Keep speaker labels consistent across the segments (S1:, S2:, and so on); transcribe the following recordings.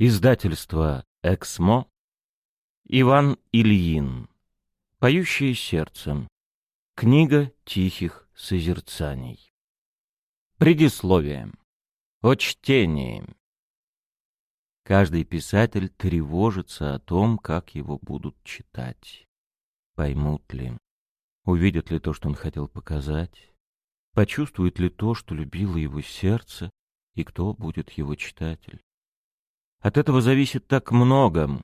S1: Издательство «Эксмо». Иван Ильин. «Поющее сердцем». Книга тихих созерцаний. Предисловие. О чтении. Каждый писатель тревожится о том, как его будут читать. Поймут ли, увидят ли то, что он хотел показать, почувствует ли то, что любило его сердце, и кто будет его читатель. От этого зависит так много,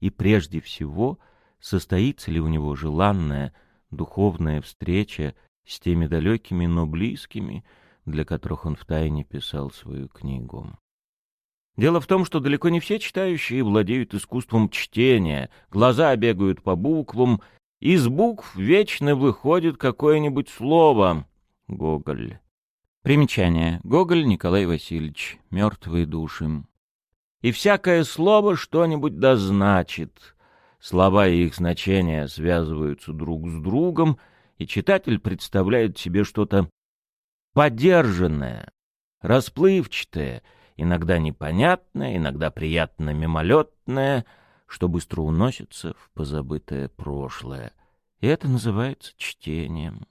S1: и прежде всего, состоится ли у него желанная духовная встреча с теми далекими, но близкими, для которых он втайне писал свою книгу. Дело в том, что далеко не все читающие владеют искусством чтения, глаза бегают по буквам, из букв вечно выходит какое-нибудь слово. Гоголь. Примечание. Гоголь Николай Васильевич. Мертвые души и всякое слово что-нибудь дозначит. Слова и их значения связываются друг с другом, и читатель представляет себе что-то подержанное, расплывчатое, иногда непонятное, иногда приятно мимолетное, что быстро уносится в позабытое прошлое. И это называется чтением.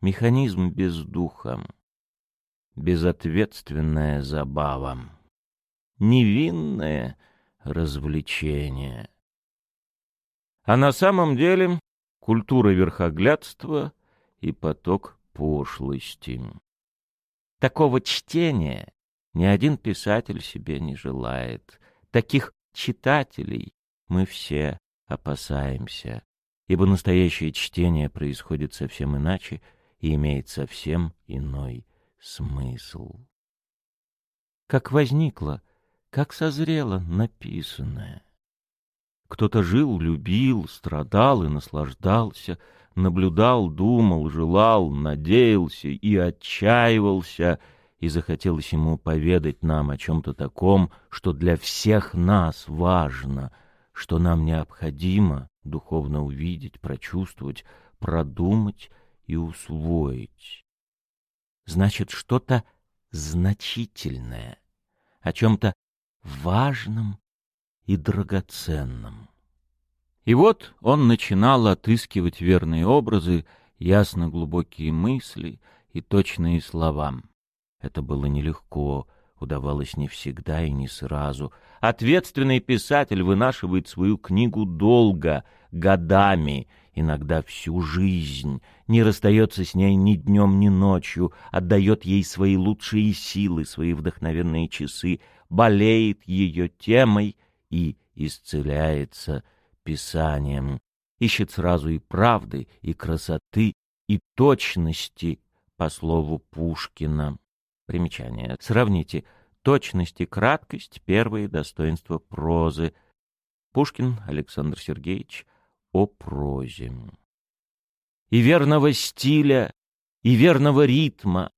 S1: Механизм без духа, безответственная забава невинное развлечение. А на самом деле культура верхоглядства и поток пошлости. Такого чтения ни один писатель себе не желает. Таких читателей мы все опасаемся, ибо настоящее чтение происходит совсем иначе и имеет совсем иной смысл. Как возникло как созрело написанное. Кто-то жил, любил, страдал и наслаждался, наблюдал, думал, желал, надеялся и отчаивался, и захотелось ему поведать нам о чем-то таком, что для всех нас важно, что нам необходимо духовно увидеть, прочувствовать, продумать и усвоить. Значит, что-то значительное, о чем-то важным и драгоценным. И вот он начинал отыскивать верные образы, ясно глубокие мысли и точные слова. Это было нелегко, удавалось не всегда и не сразу. Ответственный писатель вынашивает свою книгу долго, годами, иногда всю жизнь, не расстается с ней ни днем, ни ночью, отдает ей свои лучшие силы, свои вдохновенные часы, болеет ее темой и исцеляется писанием, ищет сразу и правды, и красоты, и точности, по слову Пушкина. Примечание. Сравните точность и краткость — первые достоинства прозы. Пушкин Александр Сергеевич о прозе. И верного стиля, и верного ритма,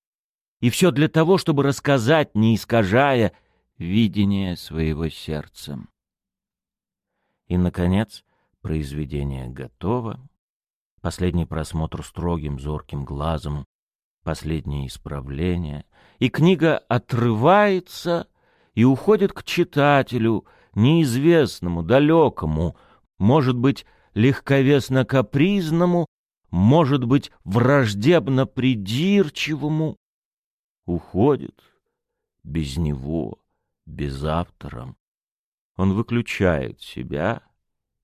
S1: и все для того, чтобы рассказать, не искажая, видение своего сердца. И, наконец, произведение готово, последний просмотр строгим зорким глазом, последнее исправление, и книга отрывается и уходит к читателю, неизвестному, далекому, может быть, легковесно-капризному, может быть, враждебно-придирчивому, уходит без него без автора. Он выключает себя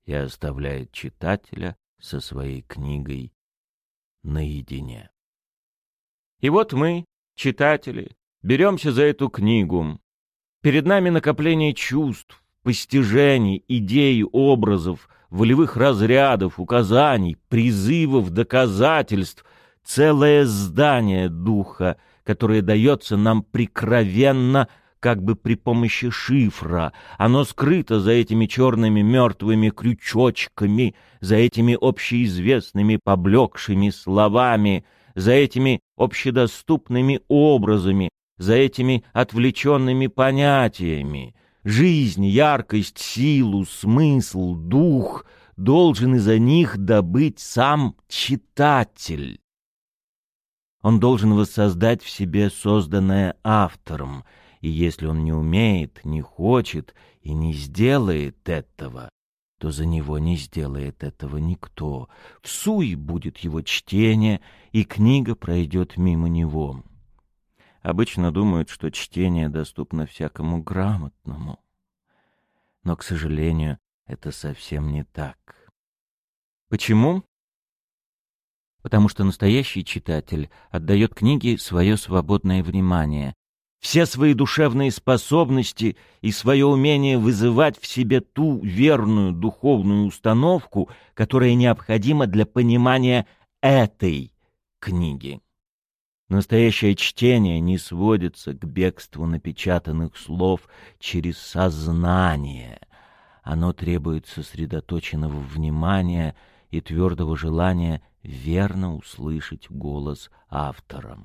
S1: и оставляет читателя со своей книгой наедине. И вот мы, читатели, беремся за эту книгу. Перед нами накопление чувств, постижений, идей, образов, волевых разрядов, указаний, призывов, доказательств, целое здание духа, которое дается нам прикровенно – как бы при помощи шифра. Оно скрыто за этими черными мертвыми крючочками, за этими общеизвестными поблекшими словами, за этими общедоступными образами, за этими отвлеченными понятиями. Жизнь, яркость, силу, смысл, дух должен из-за них добыть сам читатель. Он должен воссоздать в себе созданное автором — И если он не умеет, не хочет и не сделает этого, то за него не сделает этого никто. В будет его чтение, и книга пройдет мимо него. Обычно думают, что чтение доступно всякому грамотному. Но, к сожалению, это совсем не так. Почему? Потому что настоящий читатель отдает книге свое свободное внимание, все свои душевные способности и свое умение вызывать в себе ту верную духовную установку, которая необходима для понимания этой книги. Настоящее чтение не сводится к бегству напечатанных слов через сознание. Оно требует сосредоточенного внимания и твердого желания верно услышать голос автора.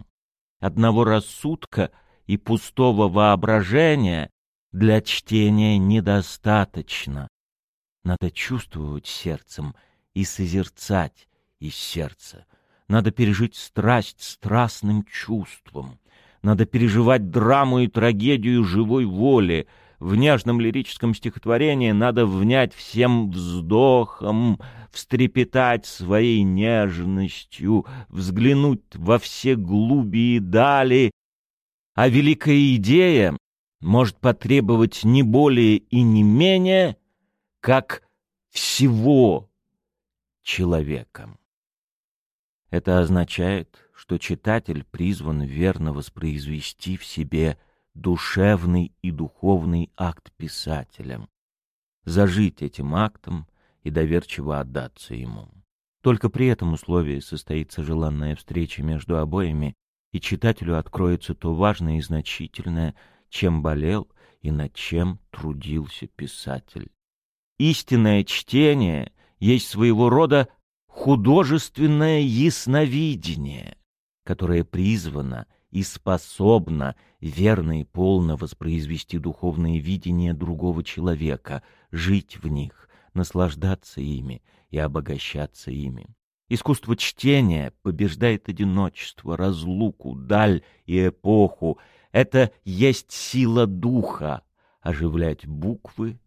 S1: Одного рассудка — и пустого воображения для чтения недостаточно. Надо чувствовать сердцем и созерцать из сердца. Надо пережить страсть страстным чувством. Надо переживать драму и трагедию живой воли. В нежном лирическом стихотворении надо внять всем вздохом, встрепетать своей нежностью, взглянуть во все глуби и дали а великая идея может потребовать не более и не менее, как всего человека. Это означает, что читатель призван верно воспроизвести в себе душевный и духовный акт писателя, зажить этим актом и доверчиво отдаться ему. Только при этом условии состоится желанная встреча между обоими и читателю откроется то важное и значительное, чем болел и над чем трудился писатель. Истинное чтение есть своего рода художественное ясновидение, которое призвано и способно верно и полно воспроизвести духовное видение другого человека, жить в них, наслаждаться ими и обогащаться ими. Искусство чтения побеждает одиночество, разлуку, даль и эпоху. Это есть сила духа — оживлять буквы,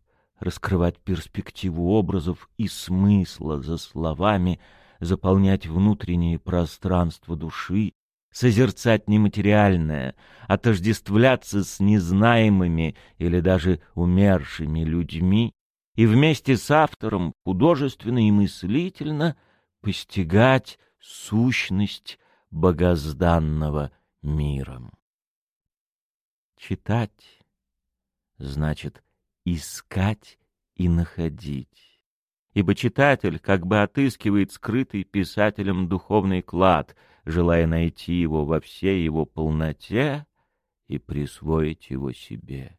S1: раскрывать перспективу образов и смысла за словами, заполнять внутреннее пространство души, созерцать нематериальное, отождествляться с незнаемыми или даже умершими людьми и вместе с автором художественно и мыслительно — постигать сущность богозданного миром. Читать значит искать и находить. Ибо читатель как бы отыскивает скрытый писателем духовный клад, желая найти его во всей его полноте и присвоить его себе.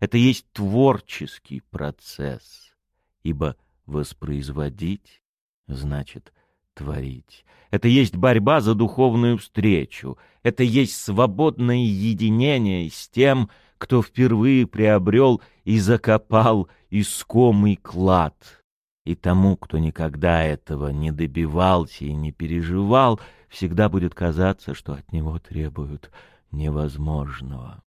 S1: Это есть творческий процесс, ибо воспроизводить значит творить. Это есть борьба за духовную встречу. Это есть свободное единение с тем, кто впервые приобрел и закопал искомый клад. И тому, кто никогда этого не добивался и не переживал, всегда будет казаться, что от него требуют невозможного.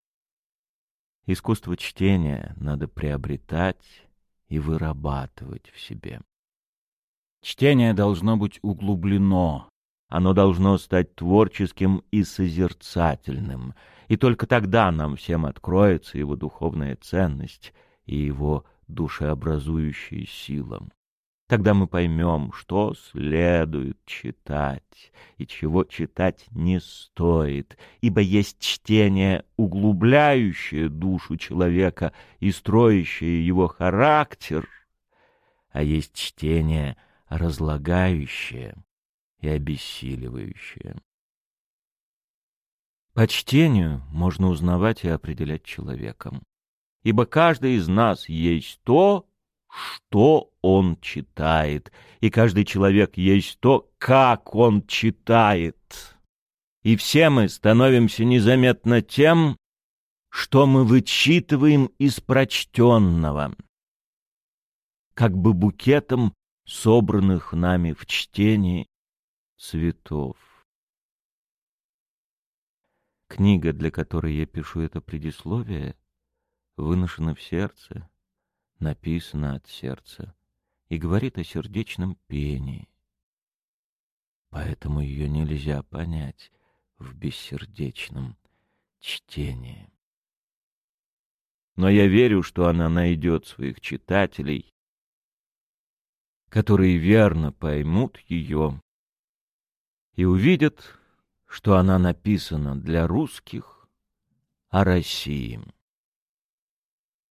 S1: Искусство чтения надо приобретать и вырабатывать в себе. Чтение должно быть углублено, оно должно стать творческим и созерцательным, и только тогда нам всем откроется его духовная ценность и его душеобразующая сила. Тогда мы поймем, что следует читать и чего читать не стоит, ибо есть чтение, углубляющее душу человека и строящее его характер, а есть чтение — разлагающее и обессиливающее. По чтению можно узнавать и определять человеком, ибо каждый из нас есть то, что он читает, и каждый человек есть то, как он читает. И все мы становимся незаметно тем, что мы вычитываем из прочтенного, как бы букетом собранных нами в чтении цветов. Книга, для которой я пишу это предисловие, выношена в сердце, написана от сердца и говорит о сердечном пении. Поэтому ее нельзя понять в бессердечном чтении. Но я верю, что она найдет своих читателей, которые верно поймут ее и увидят, что она написана для русских о России.